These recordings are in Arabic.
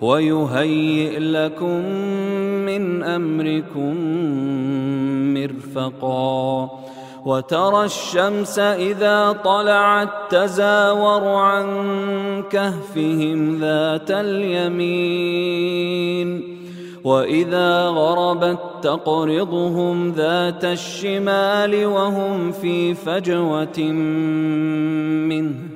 ويهيئ لكم من أمركم مرفقا. وترى الشمس إذا طلعت تزاور عن كهفهم ذات اليمين. وإذا غربت تقرضهم ذات الشمال وهم في فجوة منه.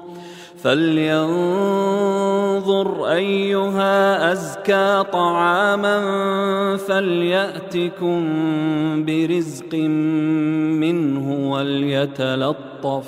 فلينظر أيها أزكى طعاما فليأتكم برزق منه وليتلطف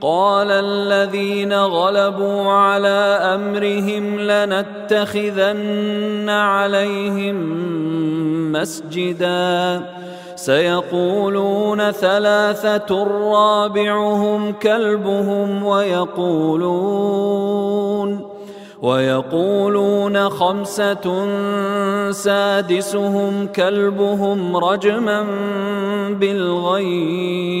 قال الذين غلبوا على أمرهم لنتخذن عليهم مسجدا. سيقولون ثلاثة رابعهم كلبهم ويقولون ويقولون خمسة سادسهم كلبهم رجما بالغيب.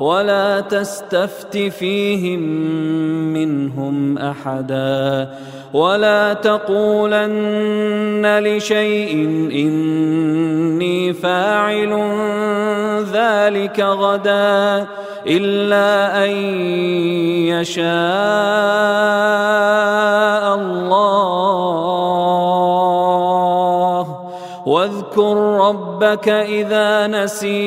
ولا تستفت فيهم منهم أحدا ولا تقولن لشيء إني فاعل ذلك غدا إلا أن يشاء الله. واذكر ربك إذا نسيت.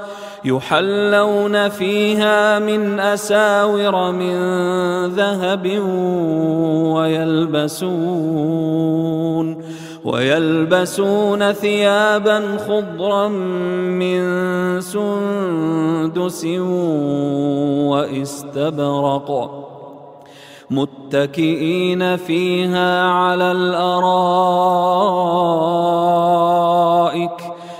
يحلون فيها من أساور من ذهب ويلبسون ويلبسون ثيابا خضرا من سندس واستبرق متكئين فيها على الأرائك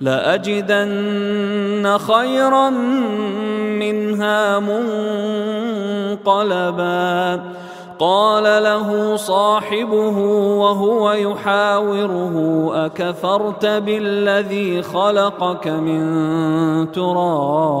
لأجدن خيرا منها منقلبا. قال له صاحبه وهو يحاوره أكفرت بالذي خلقك من تراب؟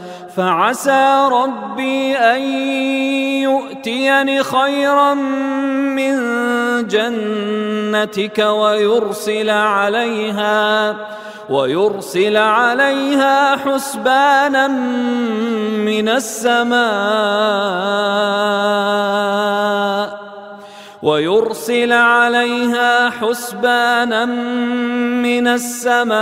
فعسى ربي أن يؤتيني خيرا من جنتك ويرسل عليها ويرسل عليها حسبانا من السماء ويرسل عليها حسبانا من السماء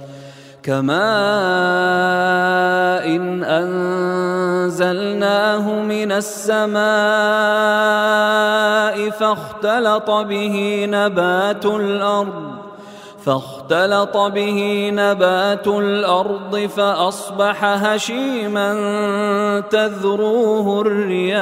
كماء إن أنزلناه من السماء فاختلط به نبات الأرض فاختلط به نبات الأرض فأصبح هشيما تذروه الرياح.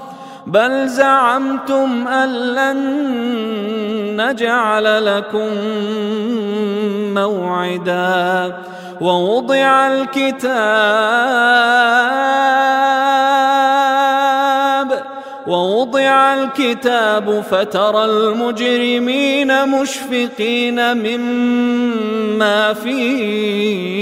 بل زعمتم أن لن نجعل لكم موعدا ووضع الكتاب ووضع الكتاب فترى المجرمين مشفقين مما فيه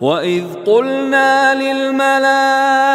وإذ قلنا للملائكة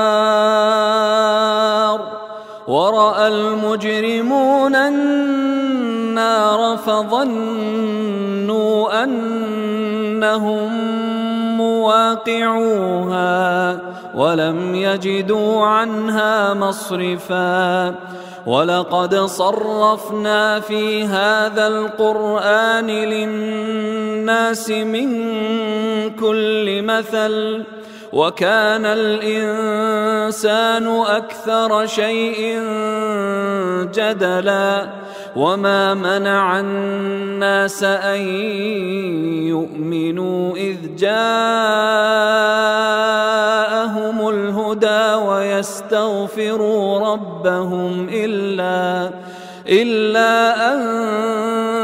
ورأى المجرمون النار فظنوا أنهم مواقعوها ولم يجدوا عنها مصرفا. ولقد صرفنا في هذا القرآن للناس من كل مثل وكان الإنسان أكثر شيء جدلا وما منع الناس أن يؤمنوا إذ جاءهم الهدى ويستغفروا ربهم إلا إلا أن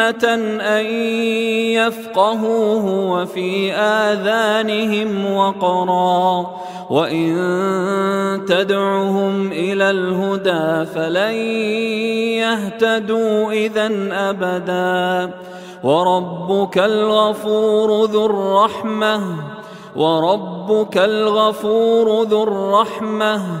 أن يفقهوه وفي آذانهم وقرا وإن تدعهم إلى الهدى فلن يهتدوا إذا أبدا وربك الغفور ذو الرحمه وربك الغفور ذو الرحمة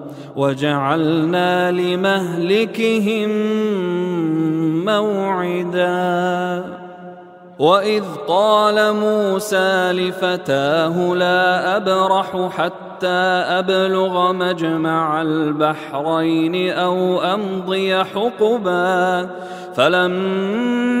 وجعلنا لمهلكهم موعدا. وإذ قال موسى لفتاه لا أبرح حتى أبلغ مجمع البحرين أو أمضي حقباً. فلما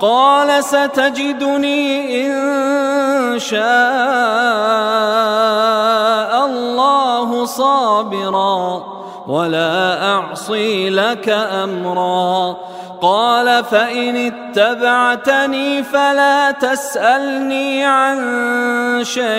قال ستجدني إن شاء الله صابرا ولا أعصي لك أمرا. قال فإن اتبعتني فلا تسألني عن شيء.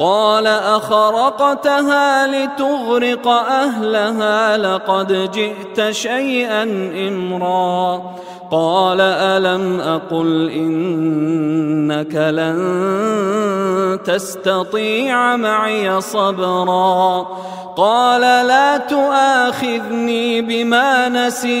قال أخرقتها لتغرق أهلها لقد جئت شيئا إمرا. قال ألم أقل إنك لن تستطيع معي صبرا. قال لا تؤاخذني بما نسيت.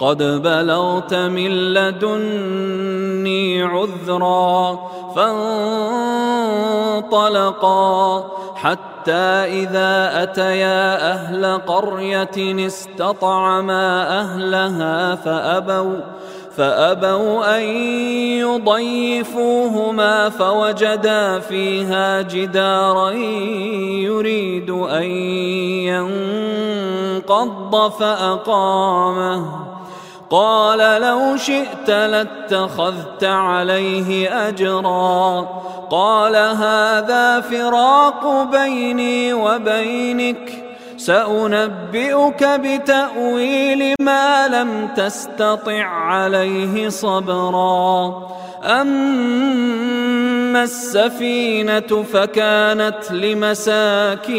قد بلغت من لدني عذرا فانطلقا حتى إذا أتيا أهل قرية استطعما أهلها فأبوا فأبوا أن يضيفوهما فوجدا فيها جدارا يريد أن ينقض فأقامه. قال لو شئت لاتخذت عليه أجرا. قال هذا فراق بيني وبينك. سأنبئك بتأويل ما لم تستطع عليه صبرا. أما السفينة فكانت لمساكين.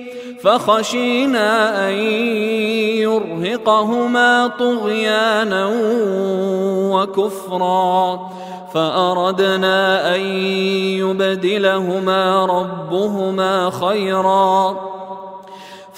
فخشينا أن يرهقهما طغيانا وكفرا فأردنا أن يبدلهما ربهما خيرا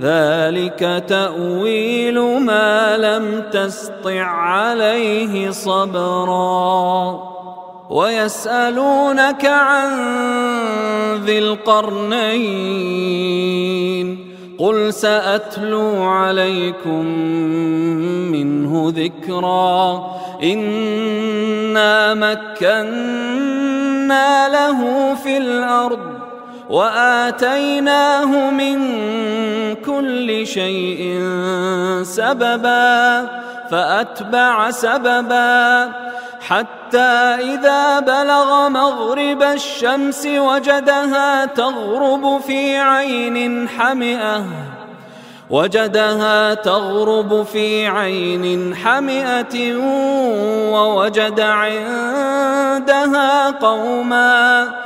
ذلك تأويل ما لم تسطع عليه صبرا. ويسألونك عن ذي القرنين. قل سأتلو عليكم منه ذكرا. إنا مكنا له في الأرض. وآتيناه من كل شيء سببا فأتبع سببا. حتى إذا بلغ مغرب الشمس وجدها تغرب في عين حمئة وجدها تغرب في عين حمئة ووجد عندها قوما.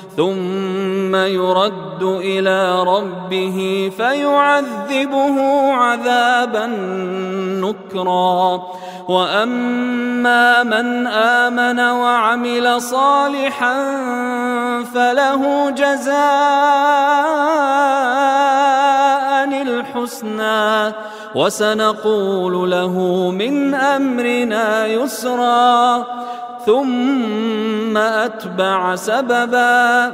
ثم يرد إلى ربه فيعذبه عذابا نكرا. وأما من آمن وعمل صالحا فله جزاء الحسنى. وسنقول له من أمرنا يسرا. ثم أتبع سببا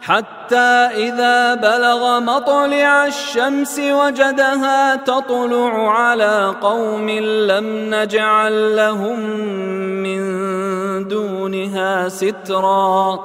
حتى إذا بلغ مطلع الشمس وجدها تطلع على قوم لم نجعل لهم من دونها سترا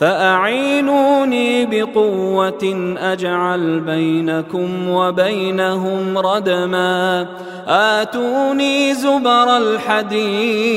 فأعينوني بقوة أجعل بينكم وبينهم ردما. آتوني زبر الحديد.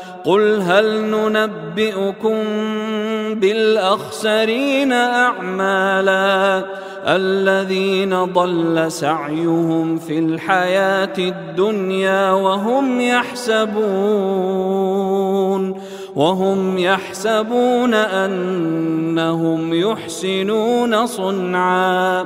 قل هل ننبئكم بالأخسرين أعمالا الذين ضل سعيهم في الحياة الدنيا وهم يحسبون وهم يحسبون أنهم يحسنون صنعا